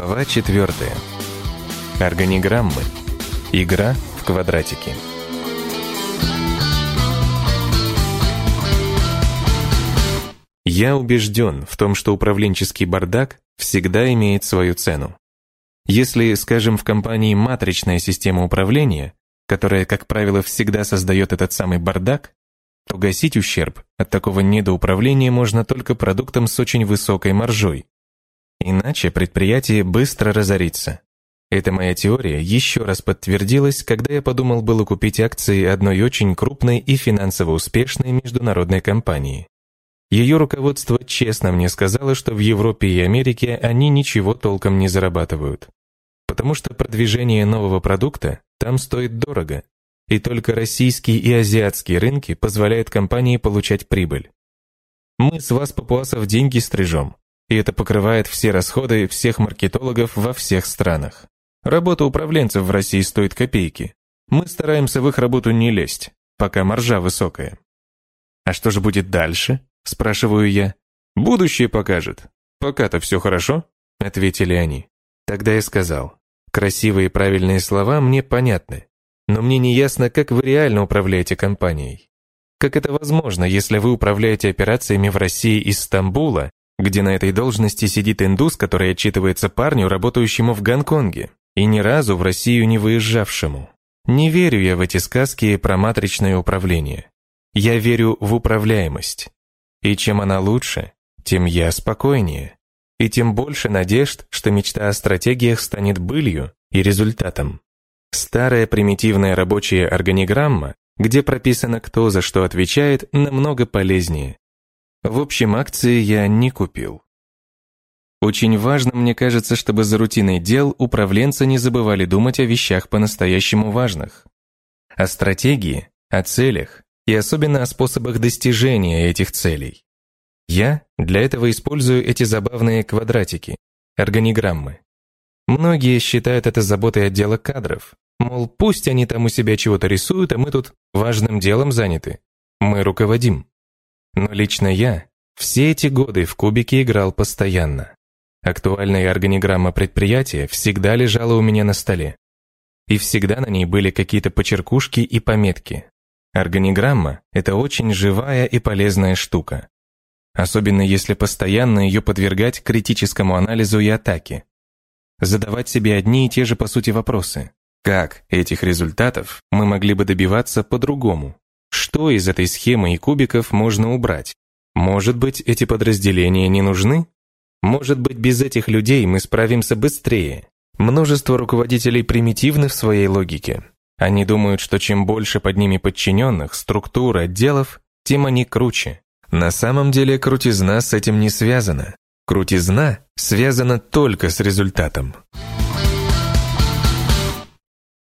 Глава 4. Органиграммы. Игра в квадратики. Я убежден в том, что управленческий бардак всегда имеет свою цену. Если, скажем, в компании матричная система управления, которая, как правило, всегда создает этот самый бардак, то гасить ущерб от такого недоуправления можно только продуктом с очень высокой маржой, Иначе предприятие быстро разорится. Эта моя теория еще раз подтвердилась, когда я подумал было купить акции одной очень крупной и финансово успешной международной компании. Ее руководство честно мне сказало, что в Европе и Америке они ничего толком не зарабатывают. Потому что продвижение нового продукта там стоит дорого, и только российские и азиатские рынки позволяют компании получать прибыль. Мы с вас, папуасов, деньги стрижем, и это покрывает все расходы всех маркетологов во всех странах. Работа управленцев в России стоит копейки. Мы стараемся в их работу не лезть, пока маржа высокая. «А что же будет дальше?» – спрашиваю я. «Будущее покажет. Пока-то все хорошо», – ответили они. Тогда я сказал, красивые и правильные слова мне понятны, но мне не ясно, как вы реально управляете компанией. Как это возможно, если вы управляете операциями в России из Стамбула где на этой должности сидит индус, который отчитывается парню, работающему в Гонконге, и ни разу в Россию не выезжавшему. Не верю я в эти сказки про матричное управление. Я верю в управляемость. И чем она лучше, тем я спокойнее. И тем больше надежд, что мечта о стратегиях станет былью и результатом. Старая примитивная рабочая органиграмма, где прописано, кто за что отвечает, намного полезнее, в общем, акции я не купил. Очень важно, мне кажется, чтобы за рутиной дел управленцы не забывали думать о вещах по-настоящему важных. О стратегии, о целях и особенно о способах достижения этих целей. Я для этого использую эти забавные квадратики, органиграммы. Многие считают это заботой отдела кадров, мол, пусть они там у себя чего-то рисуют, а мы тут важным делом заняты. Мы руководим. Но лично я все эти годы в кубике играл постоянно. Актуальная органиграмма предприятия всегда лежала у меня на столе. И всегда на ней были какие-то почеркушки и пометки. Органиграмма – это очень живая и полезная штука. Особенно если постоянно ее подвергать критическому анализу и атаке. Задавать себе одни и те же по сути вопросы. Как этих результатов мы могли бы добиваться по-другому? Что из этой схемы и кубиков можно убрать? Может быть, эти подразделения не нужны? Может быть, без этих людей мы справимся быстрее? Множество руководителей примитивны в своей логике. Они думают, что чем больше под ними подчиненных, структур, отделов, тем они круче. На самом деле крутизна с этим не связана. Крутизна связана только с результатом.